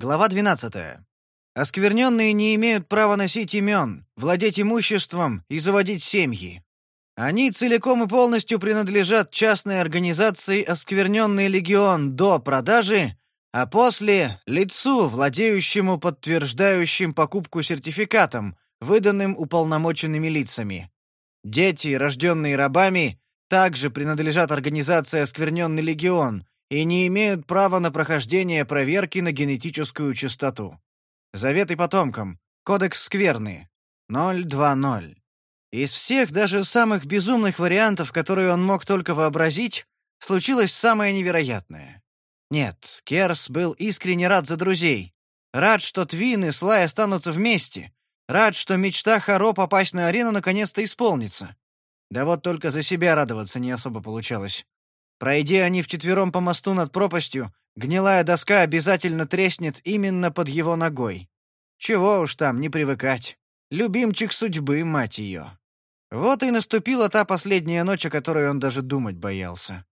Глава 12. Оскверненные не имеют права носить имен, владеть имуществом и заводить семьи. Они целиком и полностью принадлежат частной организации «Оскверненный легион» до продажи, а после — лицу, владеющему подтверждающим покупку сертификатом, выданным уполномоченными лицами. Дети, рожденные рабами, также принадлежат организации «Оскверненный легион» и не имеют права на прохождение проверки на генетическую чистоту. Заветы потомкам. Кодекс скверны. 020. Из всех, даже самых безумных вариантов, которые он мог только вообразить, случилось самое невероятное. Нет, Керс был искренне рад за друзей. Рад, что Твин и Слай останутся вместе. Рад, что мечта Харо попасть на арену наконец-то исполнится. Да вот только за себя радоваться не особо получалось. Пройдя они вчетвером по мосту над пропастью, гнилая доска обязательно треснет именно под его ногой. Чего уж там, не привыкать. Любимчик судьбы, мать ее. Вот и наступила та последняя ночь, о которой он даже думать боялся.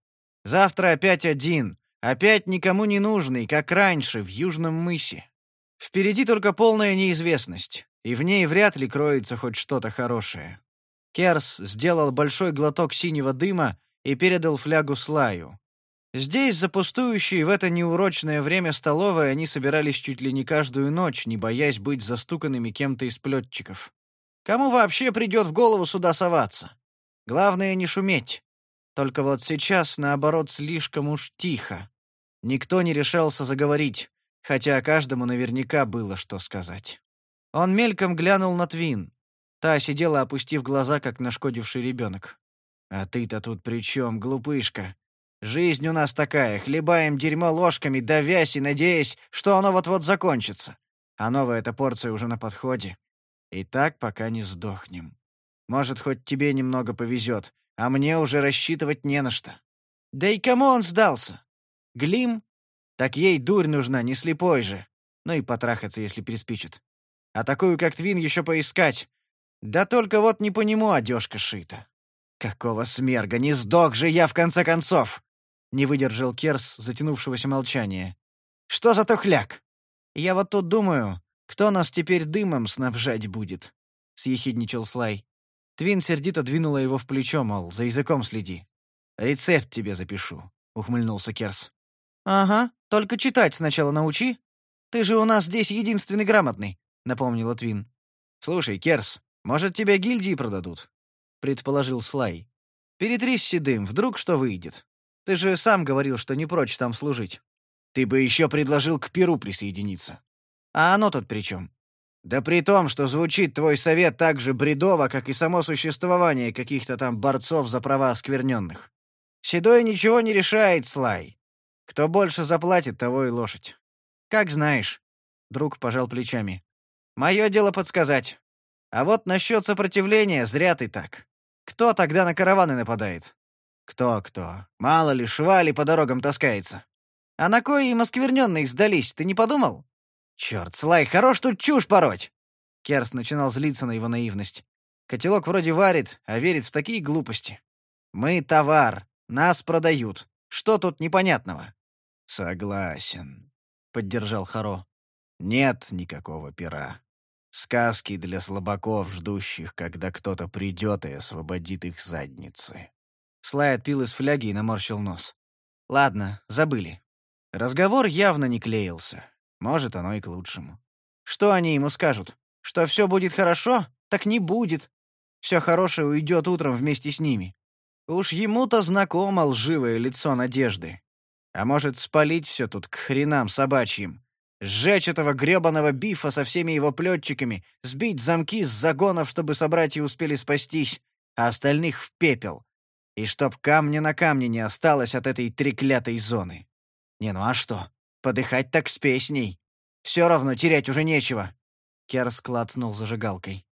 Завтра опять один, опять никому не нужный, как раньше, в Южном мысе. Впереди только полная неизвестность, и в ней вряд ли кроется хоть что-то хорошее. Керс сделал большой глоток синего дыма и передал флягу Слаю. Здесь, за пустующей в это неурочное время столовой, они собирались чуть ли не каждую ночь, не боясь быть застуканными кем-то из плетчиков. Кому вообще придет в голову сюда соваться? Главное не шуметь. Только вот сейчас, наоборот, слишком уж тихо. Никто не решался заговорить, хотя каждому наверняка было что сказать. Он мельком глянул на Твин. Та сидела, опустив глаза, как нашкодивший ребенок. «А ты-то тут при чем, глупышка? Жизнь у нас такая, хлебаем дерьмо ложками, давясь и надеясь, что оно вот-вот закончится. А новая эта порция уже на подходе. И так пока не сдохнем. Может, хоть тебе немного повезет, а мне уже рассчитывать не на что. Да и кому он сдался? Глим? Так ей дурь нужна, не слепой же. Ну и потрахаться, если приспичит. А такую, как Твин, еще поискать. Да только вот не по нему одежка шита. Какого смерга, не сдох же я в конце концов! Не выдержал Керс затянувшегося молчания. Что за тухляк? Я вот тут думаю, кто нас теперь дымом снабжать будет? Съехидничал Слай. Твин сердито двинула его в плечо, мол, за языком следи. «Рецепт тебе запишу», — ухмыльнулся Керс. «Ага, только читать сначала научи. Ты же у нас здесь единственный грамотный», — напомнила Твин. «Слушай, Керс, может, тебя гильдии продадут?» — предположил Слай. «Перетрись седым, вдруг что выйдет. Ты же сам говорил, что не прочь там служить. Ты бы еще предложил к Перу присоединиться. А оно тут при чем? Да при том, что звучит твой совет так же бредово, как и само существование каких-то там борцов за права оскверненных. Седой ничего не решает, Слай. Кто больше заплатит, того и лошадь. Как знаешь. Друг пожал плечами. Мое дело подсказать. А вот насчет сопротивления зря ты так. Кто тогда на караваны нападает? Кто-кто? Мало ли, швали по дорогам таскается. А на кой им оскверненные сдались, ты не подумал? Черт, Слай, хорош тут чушь пороть! Керс начинал злиться на его наивность. Котелок вроде варит, а верит в такие глупости. Мы товар, нас продают. Что тут непонятного? Согласен, поддержал Харо. Нет никакого пера. Сказки для слабаков, ждущих, когда кто-то придет и освободит их задницы. Слай отпил из фляги и наморщил нос. Ладно, забыли. Разговор явно не клеился. Может, оно и к лучшему. Что они ему скажут? Что все будет хорошо? Так не будет. Все хорошее уйдет утром вместе с ними. Уж ему-то знакомо лживое лицо надежды. А может, спалить все тут к хренам собачьим, Сжечь этого грёбаного бифа со всеми его плетчиками, сбить замки с загонов, чтобы собратья успели спастись, а остальных в пепел. И чтоб камня на камне не осталось от этой треклятой зоны. Не, ну а что? Подыхать так с песней. Все равно терять уже нечего. Керс клацнул зажигалкой.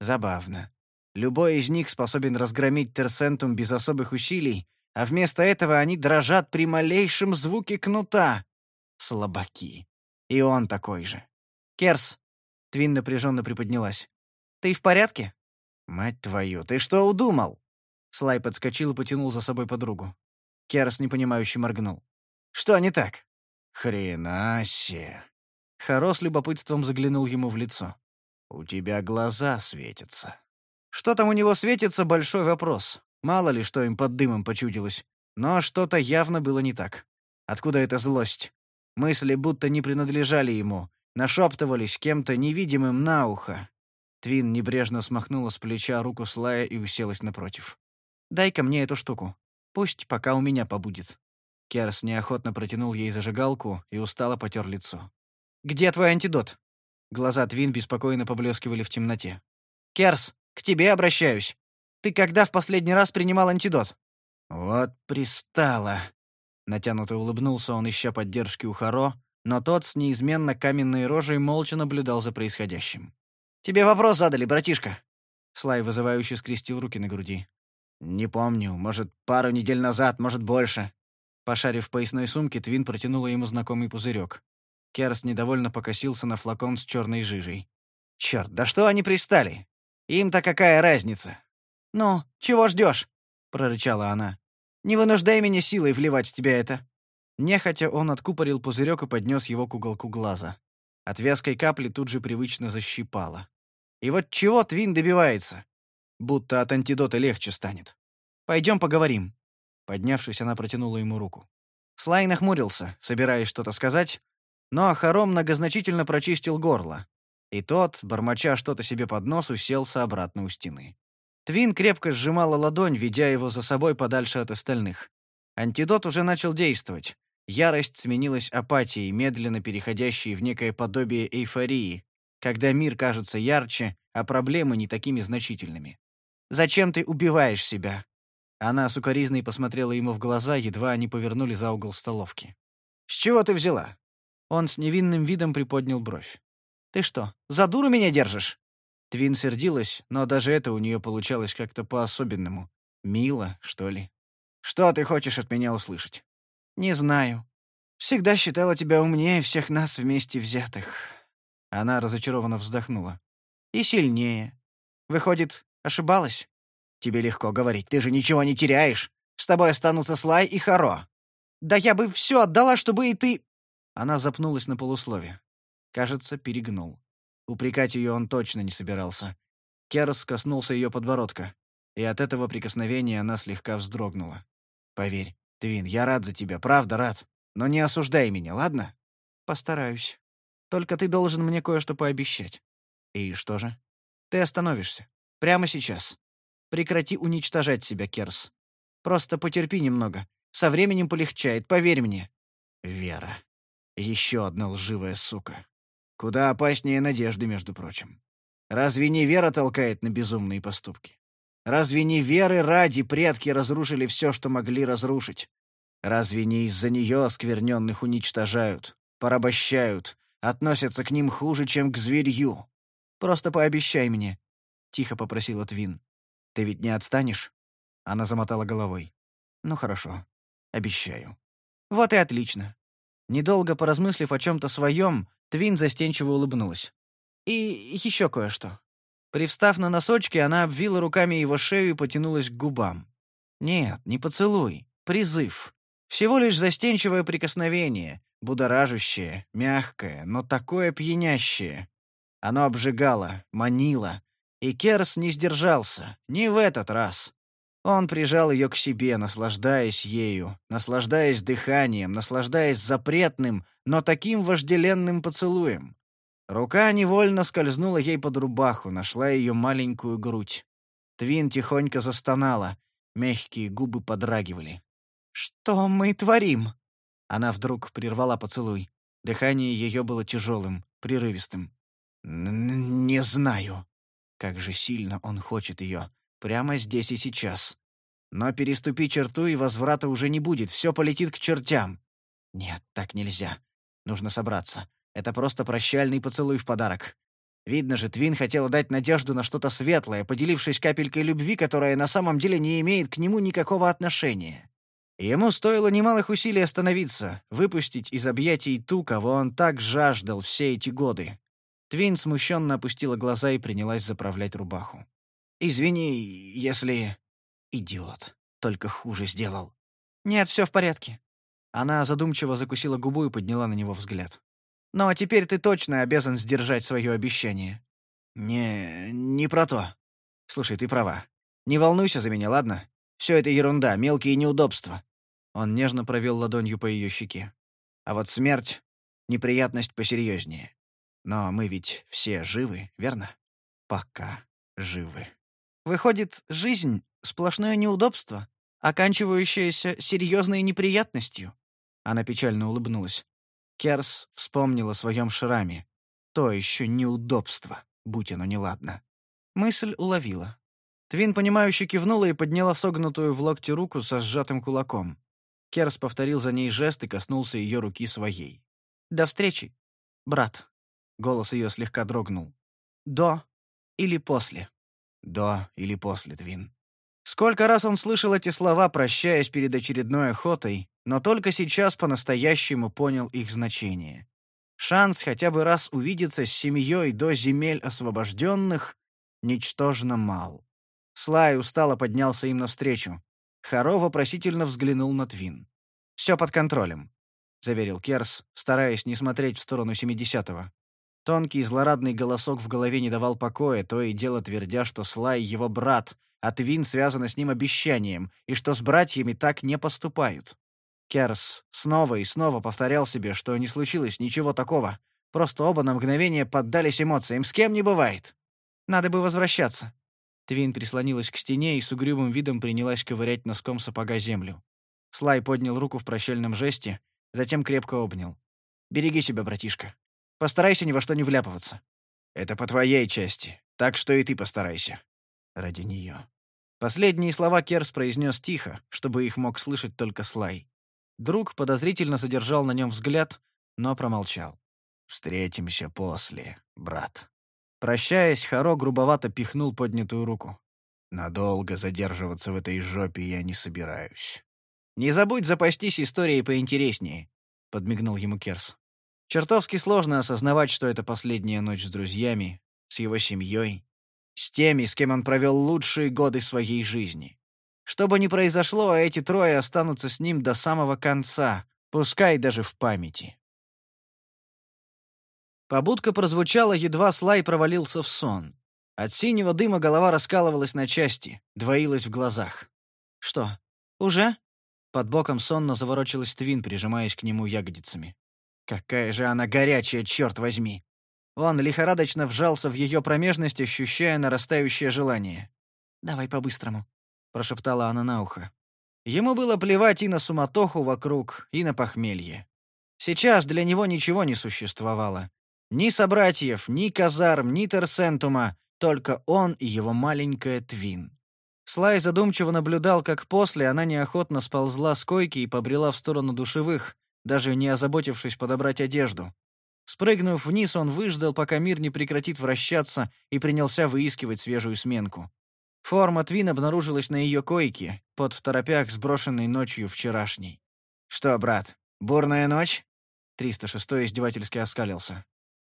Забавно. Любой из них способен разгромить Терсентум без особых усилий, а вместо этого они дрожат при малейшем звуке кнута. Слабаки. И он такой же. «Керс!» — Твин напряженно приподнялась. «Ты в порядке?» «Мать твою, ты что удумал?» Слай подскочил и потянул за собой подругу. Керс непонимающе моргнул. «Что не так?» «Хрена себе!» Харо с любопытством заглянул ему в лицо. «У тебя глаза светятся». Что там у него светится — большой вопрос. Мало ли, что им под дымом почудилось. Но что-то явно было не так. Откуда эта злость? Мысли будто не принадлежали ему, нашептывались кем-то невидимым на ухо. Твин небрежно смахнула с плеча руку Слая и уселась напротив. «Дай-ка мне эту штуку. Пусть пока у меня побудет». Керс неохотно протянул ей зажигалку и устало потер лицо. «Где твой антидот?» Глаза Твин беспокойно поблескивали в темноте. «Керс, к тебе обращаюсь. Ты когда в последний раз принимал антидот?» «Вот пристало!» Натянуто улыбнулся он, ища поддержки у Харо, но тот с неизменно каменной рожей молча наблюдал за происходящим. «Тебе вопрос задали, братишка!» Слай вызывающе скрестил руки на груди. «Не помню. Может, пару недель назад, может, больше». Пошарив в поясной сумке, Твин протянула ему знакомый пузырек. Керс недовольно покосился на флакон с черной жижей. «Черт, да что они пристали? Им-то какая разница?» «Ну, чего ждешь? прорычала она. Не вынуждай меня силой вливать в тебя это». Нехотя он откупорил пузырек и поднес его к уголку глаза. От вязкой капли тут же привычно защипало. И вот чего Твин добивается? Будто от антидота легче станет. Пойдем поговорим. Поднявшись, она протянула ему руку. Слай нахмурился, собираясь что-то сказать, но Ахаром многозначительно прочистил горло. И тот, бормоча что-то себе под нос, уселся обратно у стены. Твин крепко сжимала ладонь, ведя его за собой подальше от остальных. Антидот уже начал действовать. Ярость сменилась апатией, медленно переходящей в некое подобие эйфории, когда мир кажется ярче, а проблемы не такими значительными. «Зачем ты убиваешь себя?» Она сукоризной посмотрела ему в глаза, едва они повернули за угол столовки. «С чего ты взяла?» Он с невинным видом приподнял бровь. «Ты что, за дуру меня держишь?» Твин сердилась, но даже это у нее получалось как-то по-особенному. Мило, что ли. «Что ты хочешь от меня услышать?» «Не знаю. Всегда считала тебя умнее всех нас вместе взятых». Она разочарованно вздохнула. «И сильнее. Выходит, ошибалась?» «Тебе легко говорить, ты же ничего не теряешь. С тобой останутся Слай и Харо». «Да я бы все отдала, чтобы и ты...» Она запнулась на полуслове. Кажется, перегнул. Упрекать ее он точно не собирался. Керс коснулся ее подбородка, и от этого прикосновения она слегка вздрогнула. «Поверь, Твин, я рад за тебя, правда рад. Но не осуждай меня, ладно?» «Постараюсь. Только ты должен мне кое-что пообещать». «И что же?» «Ты остановишься. Прямо сейчас. Прекрати уничтожать себя, Керс. Просто потерпи немного. Со временем полегчает, поверь мне». «Вера. Еще одна лживая сука». Куда опаснее надежды, между прочим. Разве не вера толкает на безумные поступки? Разве не веры ради предки разрушили все, что могли разрушить? Разве не из-за нее оскверненных уничтожают, порабощают, относятся к ним хуже, чем к зверью? Просто пообещай мне, — тихо попросила Твин. Ты ведь не отстанешь? Она замотала головой. Ну хорошо, обещаю. Вот и отлично. Недолго поразмыслив о чем-то своем, Твин застенчиво улыбнулась. «И еще кое-что». Привстав на носочки, она обвила руками его шею и потянулась к губам. «Нет, не поцелуй. Призыв. Всего лишь застенчивое прикосновение, будоражащее, мягкое, но такое пьянящее. Оно обжигало, манило. И Керс не сдержался, не в этот раз. Он прижал ее к себе, наслаждаясь ею, наслаждаясь дыханием, наслаждаясь запретным, но таким вожделенным поцелуем. Рука невольно скользнула ей под рубаху, нашла ее маленькую грудь. Твин тихонько застонала, мягкие губы подрагивали. «Что мы творим?» Она вдруг прервала поцелуй. Дыхание ее было тяжелым, прерывистым. «Не знаю. Как же сильно он хочет ее. Прямо здесь и сейчас. Но переступи черту, и возврата уже не будет, все полетит к чертям. Нет, так нельзя. Нужно собраться. Это просто прощальный поцелуй в подарок. Видно же, Твин хотела дать надежду на что-то светлое, поделившись капелькой любви, которая на самом деле не имеет к нему никакого отношения. Ему стоило немалых усилий остановиться, выпустить из объятий ту, кого он так жаждал все эти годы. Твин смущенно опустила глаза и принялась заправлять рубаху. «Извини, если...» «Идиот. Только хуже сделал». «Нет, все в порядке». Она задумчиво закусила губу и подняла на него взгляд. Но теперь ты точно обязан сдержать свое обещание». «Не, не про то. Слушай, ты права. Не волнуйся за меня, ладно? Все это ерунда, мелкие неудобства». Он нежно провел ладонью по ее щеке. «А вот смерть — неприятность посерьезнее. Но мы ведь все живы, верно? Пока живы. Выходит, жизнь — сплошное неудобство, оканчивающееся серьезной неприятностью?» Она печально улыбнулась. Керс вспомнил о своем шраме. То еще неудобство, будь оно неладно. Мысль уловила. Твин, понимающе кивнула и подняла согнутую в локте руку со сжатым кулаком. Керс повторил за ней жест и коснулся ее руки своей. «До встречи, брат». Голос ее слегка дрогнул. «До или после?» «До или после, Твин». Сколько раз он слышал эти слова, прощаясь перед очередной охотой, но только сейчас по-настоящему понял их значение. Шанс хотя бы раз увидеться с семьей до земель освобожденных ничтожно мал. Слай устало поднялся им навстречу. Харо вопросительно взглянул на Твин. «Все под контролем», — заверил Керс, стараясь не смотреть в сторону семидесятого. Тонкий злорадный голосок в голове не давал покоя, то и дело твердя, что Слай — его брат, а Твин связана с ним обещанием, и что с братьями так не поступают. Керс снова и снова повторял себе, что не случилось ничего такого. Просто оба на мгновение поддались эмоциям. С кем не бывает. Надо бы возвращаться. Твин прислонилась к стене и с угрюмым видом принялась ковырять носком сапога землю. Слай поднял руку в прощальном жесте, затем крепко обнял. «Береги себя, братишка. Постарайся ни во что не вляпываться. Это по твоей части, так что и ты постарайся. Ради нее». Последние слова Керс произнес тихо, чтобы их мог слышать только Слай. Друг подозрительно задержал на нем взгляд, но промолчал. «Встретимся после, брат». Прощаясь, Харо грубовато пихнул поднятую руку. «Надолго задерживаться в этой жопе я не собираюсь». «Не забудь запастись историей поинтереснее», — подмигнул ему Керс. Чертовски сложно осознавать, что это последняя ночь с друзьями, с его семьей, с теми, с кем он провел лучшие годы своей жизни. Что бы ни произошло, эти трое останутся с ним до самого конца, пускай даже в памяти. Побудка прозвучала, едва Слай провалился в сон. От синего дыма голова раскалывалась на части, двоилась в глазах. «Что, уже?» Под боком сонно заворочилась Твин, прижимаясь к нему ягодицами. «Какая же она горячая, черт возьми!» Он лихорадочно вжался в ее промежность, ощущая нарастающее желание. «Давай по-быстрому», — прошептала она на ухо. Ему было плевать и на суматоху вокруг, и на похмелье. Сейчас для него ничего не существовало. Ни собратьев, ни казарм, ни Терсентума, только он и его маленькая Твин. Слай задумчиво наблюдал, как после она неохотно сползла с койки и побрела в сторону душевых, даже не озаботившись подобрать одежду. Спрыгнув вниз, он выждал, пока мир не прекратит вращаться, и принялся выискивать свежую сменку. Форма Твин обнаружилась на ее койке, под второпях, сброшенной ночью вчерашней. «Что, брат, бурная ночь?» 306 издевательски оскалился.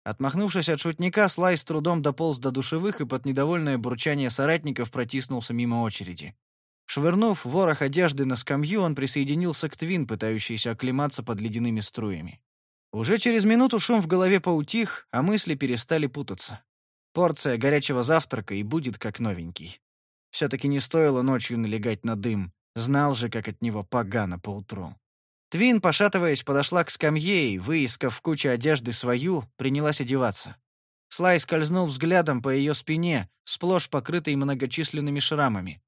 Отмахнувшись от шутника, Слай с трудом дополз до душевых и под недовольное бурчание соратников протиснулся мимо очереди. Швырнув ворох одежды на скамью, он присоединился к Твин, пытающейся оклематься под ледяными струями. Уже через минуту шум в голове поутих, а мысли перестали путаться. Порция горячего завтрака и будет как новенький. Все-таки не стоило ночью налегать на дым, знал же, как от него погано поутру. Твин, пошатываясь, подошла к скамье и, выискав в куче одежды свою, принялась одеваться. Слай скользнул взглядом по ее спине, сплошь покрытой многочисленными шрамами.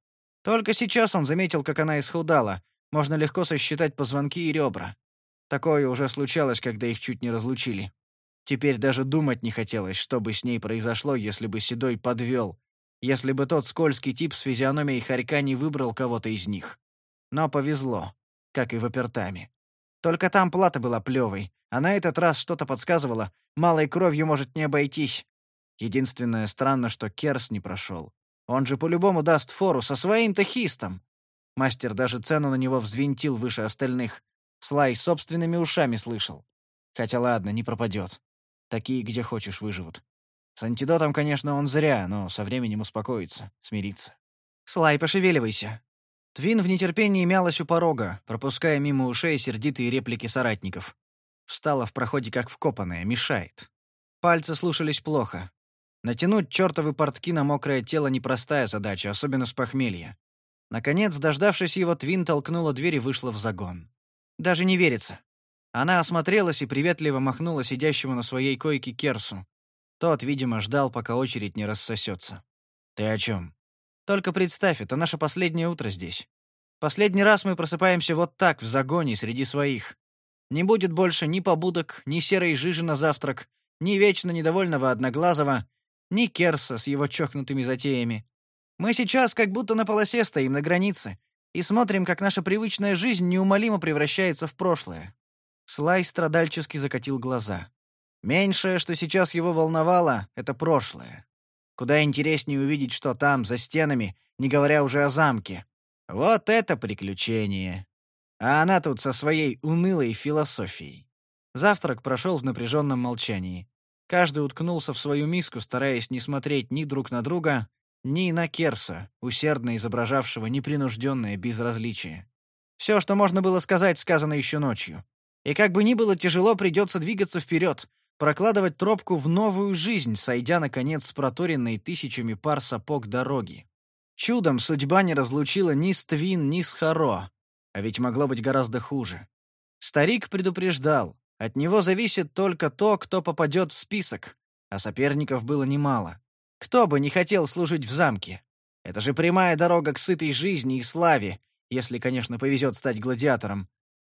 Только сейчас он заметил, как она исхудала. Можно легко сосчитать позвонки и ребра. Такое уже случалось, когда их чуть не разлучили. Теперь даже думать не хотелось, что бы с ней произошло, если бы Седой подвел, если бы тот скользкий тип с физиономией хорька не выбрал кого-то из них. Но повезло, как и в Апертаме. Только там плата была плевой, а на этот раз что-то подсказывало, малой кровью может не обойтись. Единственное странно, что Керс не прошел. Он же по-любому даст фору со своим-то хистом. Мастер даже цену на него взвинтил выше остальных. Слай собственными ушами слышал. Хотя ладно, не пропадет. Такие, где хочешь, выживут. С антидотом, конечно, он зря, но со временем успокоится, смирится. «Слай, пошевеливайся!» Твин в нетерпении мялась у порога, пропуская мимо ушей сердитые реплики соратников. Встала в проходе как вкопанная, мешает. Пальцы слушались плохо. Натянуть чертовы портки на мокрое тело — непростая задача, особенно с похмелья. Наконец, дождавшись его, Твин толкнула дверь и вышла в загон. Даже не верится. Она осмотрелась и приветливо махнула сидящему на своей койке Керсу. Тот, видимо, ждал, пока очередь не рассосется. «Ты о чем?» «Только представь, это наше последнее утро здесь. Последний раз мы просыпаемся вот так, в загоне, среди своих. Не будет больше ни побудок, ни серой жижи на завтрак, ни вечно недовольного Одноглазого, ни Керса с его чокнутыми затеями. Мы сейчас как будто на полосе стоим на границе и смотрим, как наша привычная жизнь неумолимо превращается в прошлое. Слай страдальчески закатил глаза. Меньшее, что сейчас его волновало, — это прошлое. Куда интереснее увидеть, что там, за стенами, не говоря уже о замке. Вот это приключение. А она тут со своей унылой философией. Завтрак прошел в напряженном молчании. Каждый уткнулся в свою миску, стараясь не смотреть ни друг на друга, ни на Керса, усердно изображавшего непринужденное безразличие. Все, что можно было сказать, сказано еще ночью. И как бы ни было тяжело, придется двигаться вперед, прокладывать тропку в новую жизнь, сойдя, наконец, с проторенной тысячами пар сапог дороги. Чудом судьба не разлучила ни с Твин, ни с Харо, а ведь могло быть гораздо хуже. Старик предупреждал, от него зависит только то, кто попадет в список, а соперников было немало. Кто бы не хотел служить в замке? Это же прямая дорога к сытой жизни и славе, если, конечно, повезет стать гладиатором.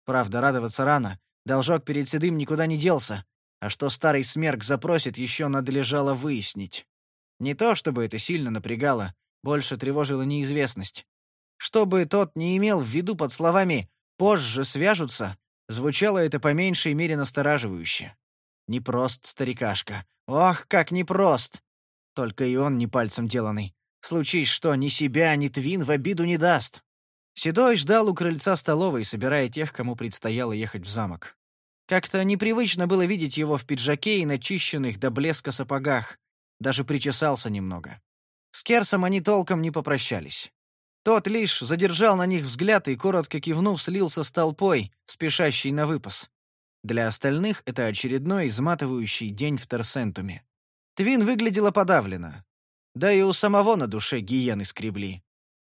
Правда, радоваться рано. Должок перед Седым никуда не делся. А что старый смерк запросит, еще надлежало выяснить. Не то, чтобы это сильно напрягало, больше тревожила неизвестность. Что бы тот не имел в виду под словами «позже свяжутся», звучало это по меньшей мере настораживающе. Непрост старикашка. Ох, как непрост! Только и он не пальцем деланный. Случись что, ни себя, ни Твин в обиду не даст. Седой ждал у крыльца столовой, собирая тех, кому предстояло ехать в замок. Как-то непривычно было видеть его в пиджаке и начищенных до блеска сапогах. Даже причесался немного. С Керсом они толком не попрощались. Тот лишь задержал на них взгляд и, коротко кивнув, слился с толпой, спешащей на выпас. Для остальных это очередной изматывающий день в Терсентуме. Твин выглядела подавленно. Да и у самого на душе гиены скребли.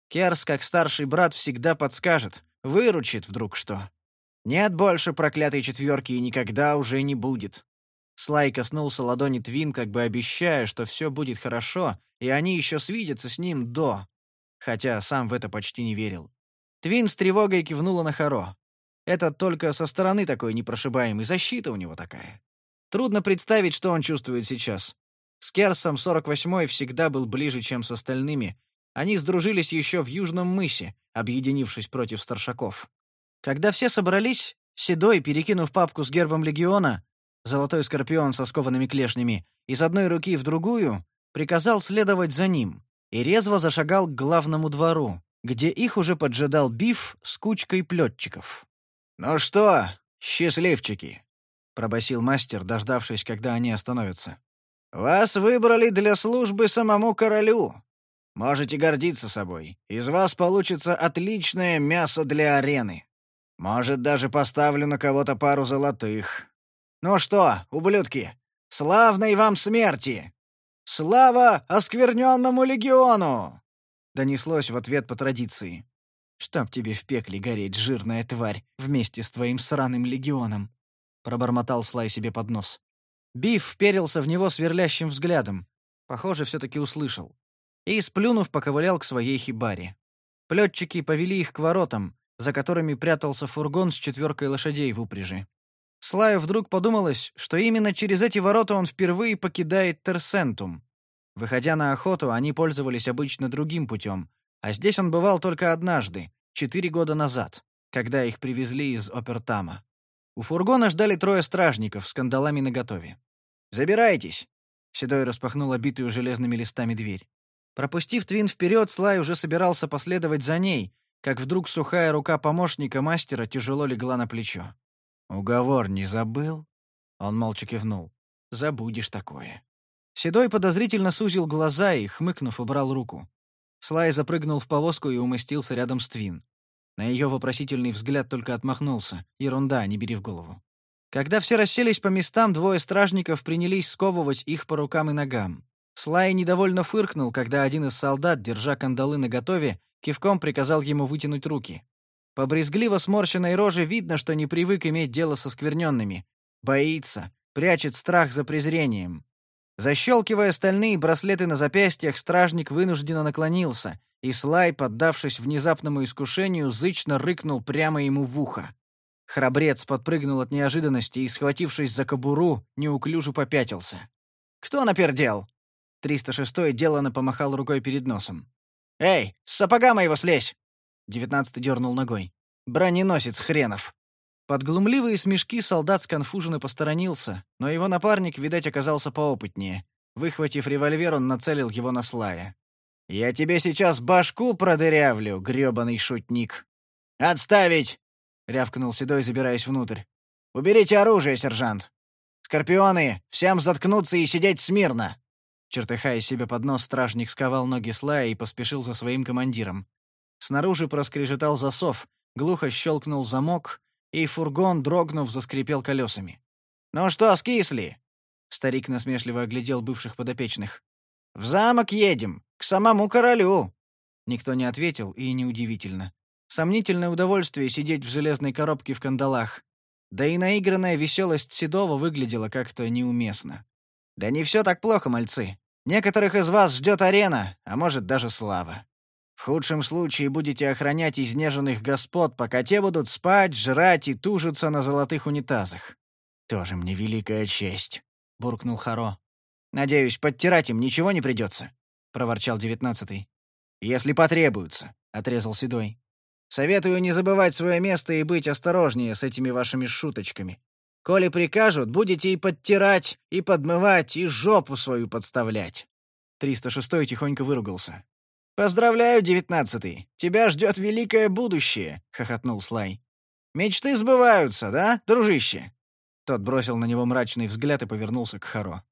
Керс, как старший брат, всегда подскажет, выручит вдруг что. Нет больше проклятой четверки и никогда уже не будет. Слай коснулся ладони Твин, как бы обещая, что все будет хорошо, и они еще свидятся с ним до. Хотя сам в это почти не верил. Твин с тревогой кивнула на Харо. Этот только со стороны такой непрошибаемый, защита у него такая. Трудно представить, что он чувствует сейчас. С Керсом 48-й всегда был ближе, чем с остальными. Они сдружились еще в Южном мысе, объединившись против старшаков. Когда все собрались, Седой, перекинув папку с гербом легиона, золотой скорпион со скованными клешнями, из одной руки в другую, приказал следовать за ним и резво зашагал к главному двору, где их уже поджидал Биф с кучкой плетчиков. «Ну что, счастливчики!» — пробасил мастер, дождавшись, когда они остановятся. Вас выбрали для службы самому королю. Можете гордиться собой. Из вас получится отличное мясо для арены. Может, даже поставлю на кого-то пару золотых. Ну что, ублюдки, славной вам смерти! Слава оскверненному легиону!» Донеслось в ответ по традиции. «Чтоб тебе в пекле гореть, жирная тварь, вместе с твоим сраным легионом!» Пробормотал Слай себе под нос. Биф вперился в него сверлящим взглядом. Похоже, все-таки услышал. И, сплюнув, поковылял к своей хибаре. Плетчики повели их к воротам, за которыми прятался фургон с четверкой лошадей в упряжи. Слаю вдруг подумалось, что именно через эти ворота он впервые покидает Терсентум. Выходя на охоту, они пользовались обычно другим путем, а здесь он бывал только однажды, четыре года назад, когда их привезли из Опертама. У фургона ждали трое стражников с кандалами наготове. «Забирайтесь!» — Седой распахнул обитую железными листами дверь. Пропустив Твин вперед, Слай уже собирался последовать за ней, как вдруг сухая рука помощника мастера тяжело легла на плечо. «Уговор не забыл?» Он молча кивнул. «Забудешь такое». Седой подозрительно сузил глаза и, хмыкнув, убрал руку. Слай запрыгнул в повозку и умостился рядом с Твин. На ее вопросительный взгляд только отмахнулся. Ерунда, не бери в голову. Когда все расселись по местам, двое стражников принялись сковывать их по рукам и ногам. Слай недовольно фыркнул, когда один из солдат, держа кандалы наготове, кивком приказал ему вытянуть руки. По брезгливо сморщенной роже видно, что не привык иметь дело со скверненными. Боится, прячет страх за презрением. Защелкивая стальные браслеты на запястьях, стражник вынужденно наклонился, и Слай, поддавшись внезапному искушению, зычно рыкнул прямо ему в ухо. Храбрец подпрыгнул от неожиданности и, схватившись за кобуру, неуклюже попятился. «Кто напердел?» 306-й деланно помахал рукой перед носом. «Эй, с сапога моего слезь!» Девятнадцатый дернул ногой. «Броненосец хренов!» Под глумливые смешки солдат сконфуженно посторонился, но его напарник, видать, оказался поопытнее. Выхватив револьвер, он нацелил его на Слая. «Я тебе сейчас башку продырявлю, грёбаный шутник!» «Отставить!» — рявкнул Седой, забираясь внутрь. «Уберите оружие, сержант! Скорпионы, всем заткнуться и сидеть смирно!» Чертыхая себе под нос, стражник сковал ноги Слая и поспешил за своим командиром. Снаружи проскрежетал засов, глухо щелкнул замок, и фургон, дрогнув, заскрипел колесами. «Ну что, скисли?» Старик насмешливо оглядел бывших подопечных. «В замок едем, к самому королю!» Никто не ответил, и неудивительно. Сомнительное удовольствие сидеть в железной коробке в кандалах. Да и наигранная веселость Седова выглядела как-то неуместно. «Да не все так плохо, мальцы. Некоторых из вас ждет арена, а может даже слава. В худшем случае будете охранять изнеженных господ, пока те будут спать, жрать и тужиться на золотых унитазах. Тоже мне великая честь», — буркнул Харо. «Надеюсь, подтирать им ничего не придется», — проворчал девятнадцатый. «Если потребуется», — отрезал Седой. Советую не забывать свое место и быть осторожнее с этими вашими шуточками. Коли прикажут, будете и подтирать, и подмывать, и жопу свою подставлять». 306-й тихонько выругался. «Поздравляю, девятнадцатый. Тебя ждет великое будущее», — хохотнул Слай. «Мечты сбываются, да, дружище?» Тот бросил на него мрачный взгляд и повернулся к Харо.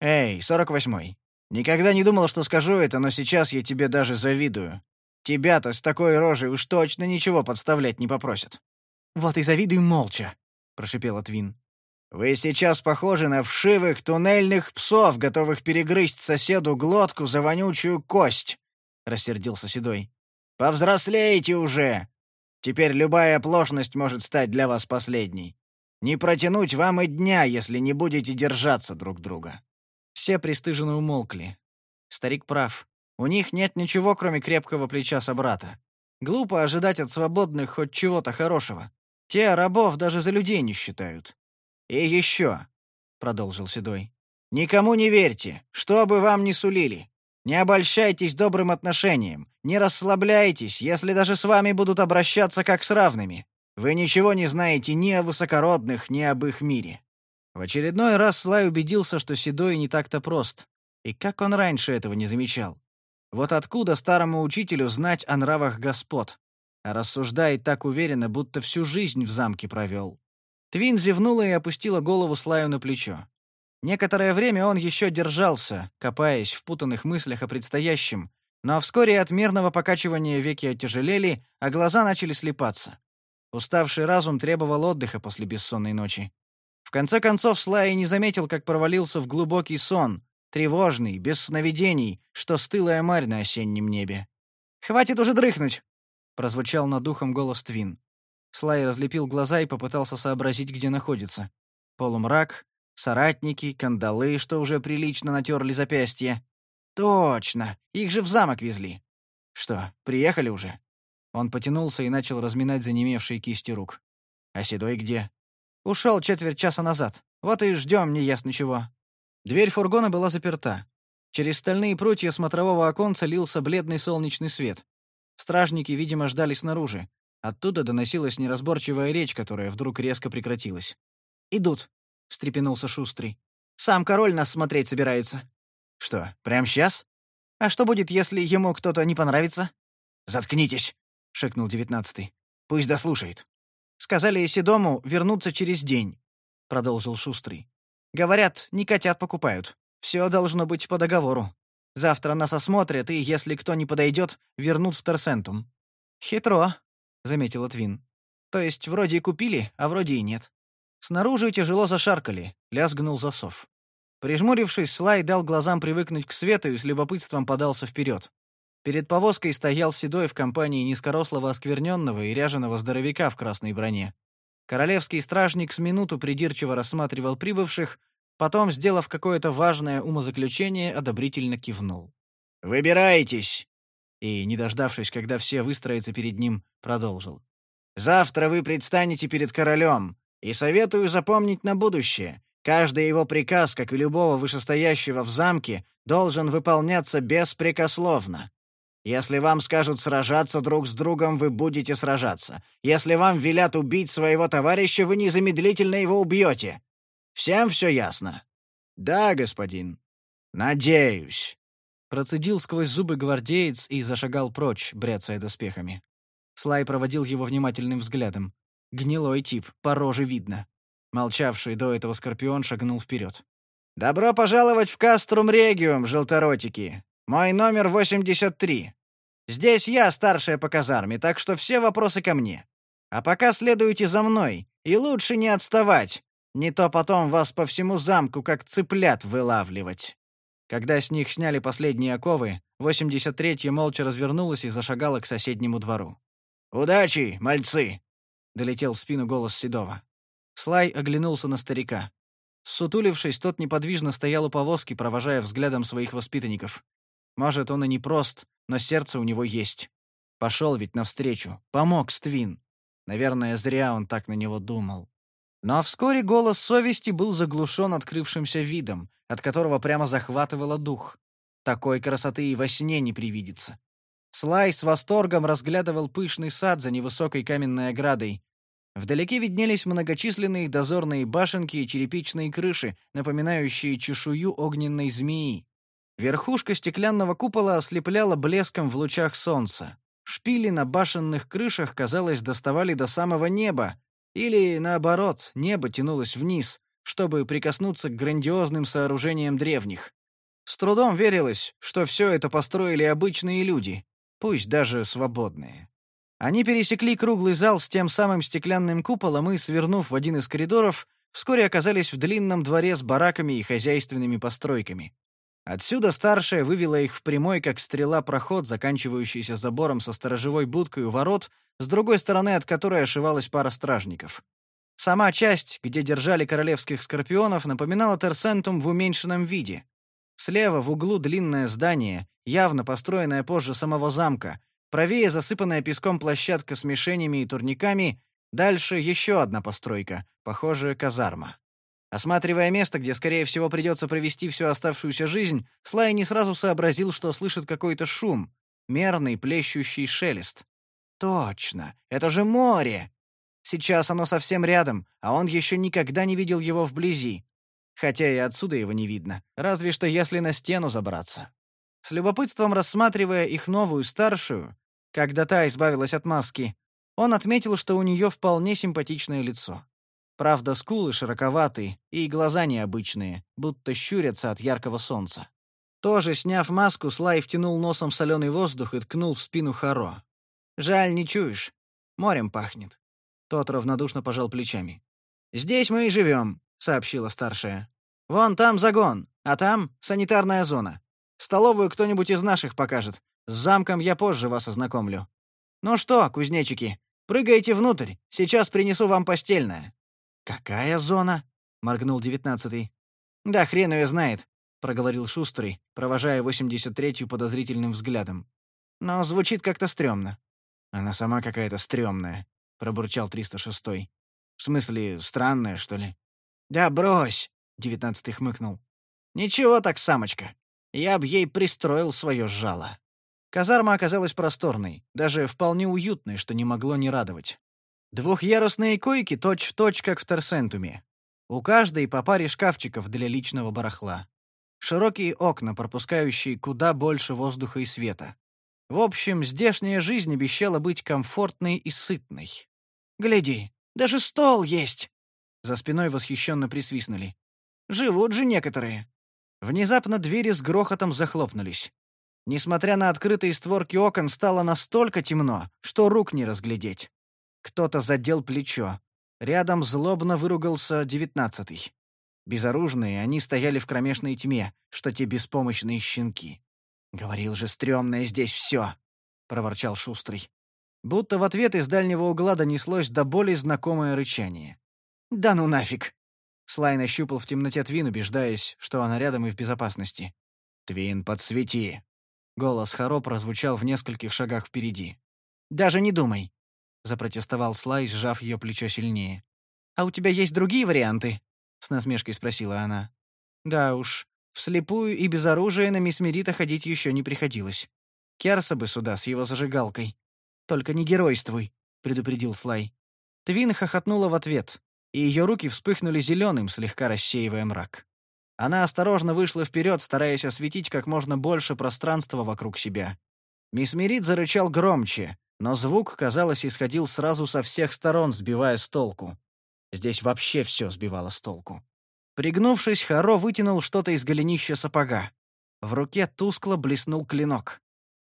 «Эй, сорок восьмой. Никогда не думал, что скажу это, но сейчас я тебе даже завидую. Тебя-то с такой рожей уж точно ничего подставлять не попросят». «Вот и завидуй молча», — прошипел Твин. «Вы сейчас похожи на вшивых туннельных псов, готовых перегрызть соседу глотку за вонючую кость», — рассердился Седой. «Повзрослеете уже! Теперь любая оплошность может стать для вас последней. Не протянуть вам и дня, если не будете держаться друг друга». Все пристыженно умолкли. Старик прав. У них нет ничего, кроме крепкого плеча собрата. Глупо ожидать от свободных хоть чего-то хорошего. Те рабов даже за людей не считают. И еще, — продолжил Седой, — никому не верьте, что бы вам ни сулили. Не обольщайтесь добрым отношением, не расслабляйтесь, если даже с вами будут обращаться как с равными. Вы ничего не знаете ни о высокородных, ни об их мире. В очередной раз Слай убедился, что Седой не так-то прост. И как он раньше этого не замечал? Вот откуда старому учителю знать о нравах господ? А рассуждает так уверенно, будто всю жизнь в замке провел. Твин зевнула и опустила голову Слаю на плечо. Некоторое время он еще держался, копаясь в путанных мыслях о предстоящем, но вскоре от мерного покачивания веки оттяжелели, а глаза начали слепаться. Уставший разум требовал отдыха после бессонной ночи. В конце концов Слай не заметил, как провалился в глубокий сон, тревожный, без сновидений, что стылая марь на осеннем небе. «Хватит уже дрыхнуть!» — прозвучал над духом голос Твин. Слай разлепил глаза и попытался сообразить, где находится. Полумрак, соратники, кандалы, что уже прилично натерли запястье. «Точно! Их же в замок везли!» «Что, приехали уже?» Он потянулся и начал разминать занемевшие кисти рук. «А Седой где?» «Ушел четверть часа назад. Вот и ждем неясно чего». Дверь фургона была заперта. Через стальные прутья смотрового оконца лился бледный солнечный свет. Стражники, видимо, ждали снаружи. Оттуда доносилась неразборчивая речь, которая вдруг резко прекратилась. «Идут», — встрепенулся Шустрый. «Сам король нас смотреть собирается». «Что, прямо сейчас?» «А что будет, если ему кто-то не понравится?» «Заткнитесь», — шикнул девятнадцатый. «Пусть дослушает». «Сказали Седому вернуться через день», — продолжил Шустрый. Говорят, не котят покупают. Все должно быть по договору. Завтра нас осмотрят, и если кто не подойдет, вернут в Терсентум». «Хитро», — заметила Твин. «То есть вроде и купили, а вроде и нет». Снаружи тяжело зашаркали, лязгнул засов. Прижмурившись, Слай дал глазам привыкнуть к свету и с любопытством подался вперед. Перед повозкой стоял седой в компании низкорослого оскверненного и ряженого здоровяка в красной броне. Королевский стражник с минуту придирчиво рассматривал прибывших, потом, сделав какое-то важное умозаключение, одобрительно кивнул. «Выбирайтесь!» И, не дождавшись, когда все выстроятся перед ним, продолжил. «Завтра вы предстанете перед королем, и советую запомнить на будущее. Каждый его приказ, как и любого вышестоящего в замке, должен выполняться беспрекословно. Если вам скажут сражаться друг с другом, вы будете сражаться. Если вам велят убить своего товарища, вы незамедлительно его убьете. Всем все ясно? Да, господин. Надеюсь. Процедил сквозь зубы гвардеец и зашагал прочь, бряцая доспехами. Слай проводил его внимательным взглядом. Гнилой тип, по роже видно. Молчавший до этого Скорпион шагнул вперед. «Добро пожаловать в Каструм Региум, желторотики! Мой номер 83. Здесь я старшая по казарме, так что все вопросы ко мне. А пока следуйте за мной, и лучше не отставать, не то потом вас по всему замку как цыплят вылавливать». Когда с них сняли последние оковы, 83-я молча развернулась и зашагала к соседнему двору. «Удачи, мальцы!» — долетел в спину голос Седова. Слай оглянулся на старика. Сутулившись, тот неподвижно стоял у повозки, провожая взглядом своих воспитанников. Может, он и не прост, но сердце у него есть. Пошел ведь навстречу, помог Ствин. Наверное, зря он так на него думал. Но вскоре голос совести был заглушен открывшимся видом, от которого прямо захватывало дух. Такой красоты и во сне не привидится. Слай с восторгом разглядывал пышный сад за невысокой каменной оградой. Вдалеке виднелись многочисленные дозорные башенки и черепичные крыши, напоминающие чешую огненной змеи. Верхушка стеклянного купола ослепляла блеском в лучах солнца. Шпили на башенных крышах, казалось, доставали до самого неба, или, наоборот, небо тянулось вниз, чтобы прикоснуться к грандиозным сооружениям древних. С трудом верилось, что все это построили обычные люди, пусть даже свободные. Они пересекли круглый зал с тем самым стеклянным куполом и, свернув в один из коридоров, вскоре оказались в длинном дворе с бараками и хозяйственными постройками. Отсюда старшая вывела их в прямой, как стрела, проход, заканчивающийся забором со сторожевой будкой у ворот, с другой стороны от которой ошивалась пара стражников. Сама часть, где держали королевских скорпионов, напоминала Терсентум в уменьшенном виде. Слева в углу длинное здание, явно построенное позже самого замка, правее засыпанная песком площадка с мишенями и турниками, дальше еще одна постройка, похожая казарма. Осматривая место, где, скорее всего, придется провести всю оставшуюся жизнь, Слай не сразу сообразил, что слышит какой-то шум, мерный плещущий шелест. Точно, это же море! Сейчас оно совсем рядом, а он еще никогда не видел его вблизи. Хотя и отсюда его не видно, разве что если на стену забраться. С любопытством рассматривая их новую старшую, когда та избавилась от маски, он отметил, что у нее вполне симпатичное лицо. Правда, скулы широковатые и глаза необычные, будто щурятся от яркого солнца. Тоже сняв маску, Слай втянул носом соленый воздух и ткнул в спину Харо. «Жаль, не чуешь. Морем пахнет». Тот равнодушно пожал плечами. «Здесь мы и живем», — сообщила старшая. «Вон там загон, а там санитарная зона. Столовую кто-нибудь из наших покажет. С замком я позже вас ознакомлю. Ну что, кузнечики, прыгайте внутрь, сейчас принесу вам постельное». «Какая зона?» — моргнул девятнадцатый. «Да хрен ее знает», — проговорил Шустрый, провожая восемьдесят третью подозрительным взглядом. «Но звучит как-то стрёмно». «Она сама какая-то стрёмная», — пробурчал триста шестой. «В смысле, странная, что ли?» «Да брось!» — девятнадцатый хмыкнул. «Ничего так, самочка. Я б ей пристроил свое жало». Казарма оказалась просторной, даже вполне уютной, что не могло не радовать. Двухъярусные койки точь-в-точь, как в Терсентуме. У каждой по паре шкафчиков для личного барахла. Широкие окна, пропускающие куда больше воздуха и света. В общем, здешняя жизнь обещала быть комфортной и сытной. «Гляди, даже стол есть!» За спиной восхищенно присвистнули. «Живут же некоторые!» Внезапно двери с грохотом захлопнулись. Несмотря на открытые створки окон, стало настолько темно, что рук не разглядеть. Кто-то задел плечо. Рядом злобно выругался девятнадцатый. Безоружные, они стояли в кромешной тьме, что те беспомощные щенки. «Говорил же, стрёмное здесь всё!» — проворчал Шустрый. Будто в ответ из дальнего угла донеслось до боли знакомое рычание. «Да ну нафиг!» Слай нащупал в темноте Твин, убеждаясь, что она рядом и в безопасности. «Твин, подсвети!» Голос Харо прозвучал в нескольких шагах впереди. «Даже не думай!» — запротестовал Слай, сжав ее плечо сильнее. «А у тебя есть другие варианты?» — с насмешкой спросила она. «Да уж, вслепую и без оружия на Мисмерита ходить еще не приходилось. Керса бы сюда с его зажигалкой. Только не геройствуй», — предупредил Слай. Твин хохотнула в ответ, и ее руки вспыхнули зеленым, слегка рассеивая мрак. Она осторожно вышла вперед, стараясь осветить как можно больше пространства вокруг себя. Мисмерит зарычал громче, но звук, казалось, исходил сразу со всех сторон, сбивая с толку. Здесь вообще все сбивало с толку. Пригнувшись, Харо вытянул что-то из голенища сапога. В руке тускло блеснул клинок.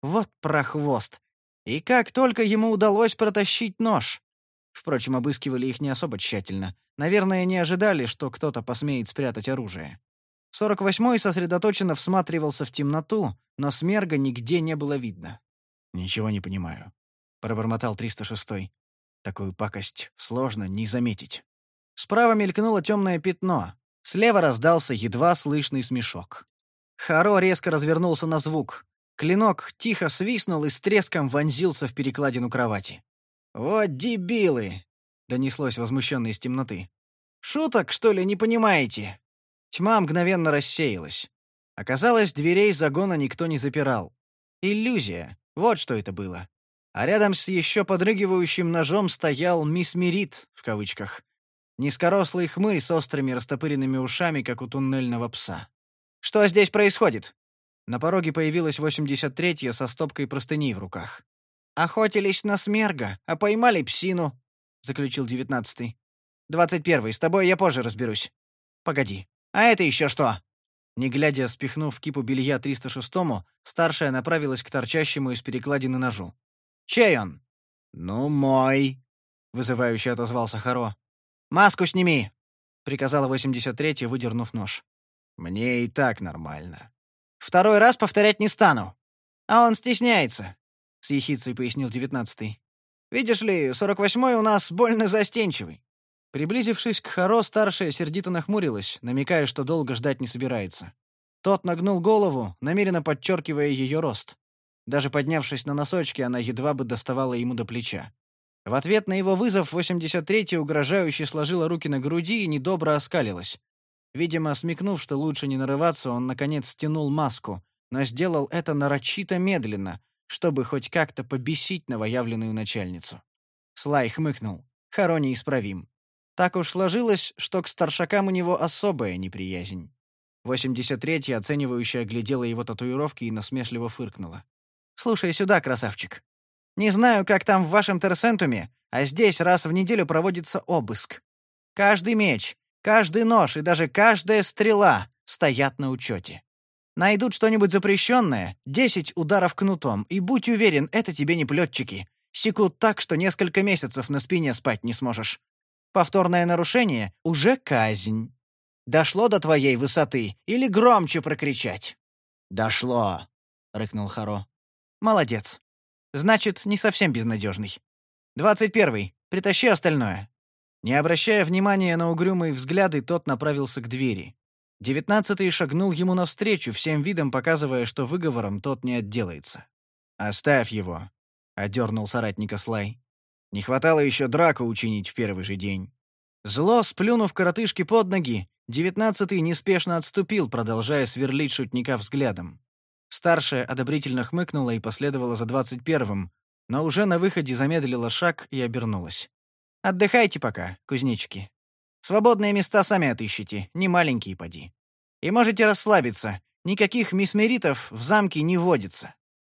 Вот прохвост. И как только ему удалось протащить нож. Впрочем, обыскивали их не особо тщательно. Наверное, не ожидали, что кто-то посмеет спрятать оружие. Сорок восьмой сосредоточенно всматривался в темноту, но смерга нигде не было видно. «Ничего не понимаю», — пробормотал 306-й. «Такую пакость сложно не заметить». Справа мелькнуло темное пятно. Слева раздался едва слышный смешок. Харо резко развернулся на звук. Клинок тихо свистнул и с треском вонзился в перекладину кровати. «Вот дебилы!» — донеслось возмущенно из темноты. «Шуток, что ли, не понимаете?» Тьма мгновенно рассеялась. Оказалось, дверей загона никто не запирал. Иллюзия. Вот что это было. А рядом с еще подрыгивающим ножом стоял «мисс Мерит» в кавычках. Низкорослый хмырь с острыми растопыренными ушами, как у туннельного пса. «Что здесь происходит?» На пороге появилась 83-я со стопкой простыней в руках. «Охотились на смерга, а поймали псину», — заключил 19-й. «21-й, с тобой я позже разберусь. Погоди, а это еще что?» Не глядя, спихнув кипу белья 306-му, старшая направилась к торчащему из перекладины ножу. «Чей он?» «Ну, мой», — вызывающе отозвался Харо. «Маску сними!» — приказала 83-я, выдернув нож. «Мне и так нормально». «Второй раз повторять не стану. А он стесняется», — с ехицей пояснил 19-й. «Видишь ли, 48-й у нас больно застенчивый». Приблизившись к Харо, старшая сердито нахмурилась, намекая, что долго ждать не собирается. Тот нагнул голову, намеренно подчеркивая ее рост. Даже поднявшись на носочки, она едва бы доставала ему до плеча. В ответ на его вызов 83-я угрожающе сложила руки на груди и недобро оскалилась. Видимо, смекнув, что лучше не нарываться, он, наконец, стянул маску, но сделал это нарочито медленно, чтобы хоть как-то побесить новоявленную начальницу. Слай хмыкнул. Харо неисправим. Так уж сложилось, что к старшакам у него особая неприязнь. 83-я, оценивающая, глядела его татуировки и насмешливо фыркнула. «Слушай сюда, красавчик. Не знаю, как там в вашем Терсентуме, а здесь раз в неделю проводится обыск. Каждый меч, каждый нож и даже каждая стрела стоят на учете. Найдут что-нибудь запрещенное, десять ударов кнутом, и будь уверен, это тебе не плетчики. Секут так, что несколько месяцев на спине спать не сможешь. Повторное нарушение — уже казнь. Дошло до твоей высоты или громче прокричать? «Дошло», — рыкнул Харо. «Молодец. Значит, не совсем безнадежный. Двадцать первый. Притащи остальное». Не обращая внимания на угрюмые взгляды, тот направился к двери. Девятнадцатый шагнул ему навстречу, всем видом показывая, что выговором тот не отделается. «Оставь его», — одернул соратника Слай. «Не хватало еще драку учинить в первый же день». Зло, сплюнув коротышки под ноги, девятнадцатый неспешно отступил, продолжая сверлить шутника взглядом. Старшая одобрительно хмыкнула и последовала за двадцать первым, но уже на выходе замедлила шаг и обернулась. «Отдыхайте пока, кузнечики. Свободные места сами отыщите, не маленькие поди. И можете расслабиться, никаких мисмеритов в замке не водится».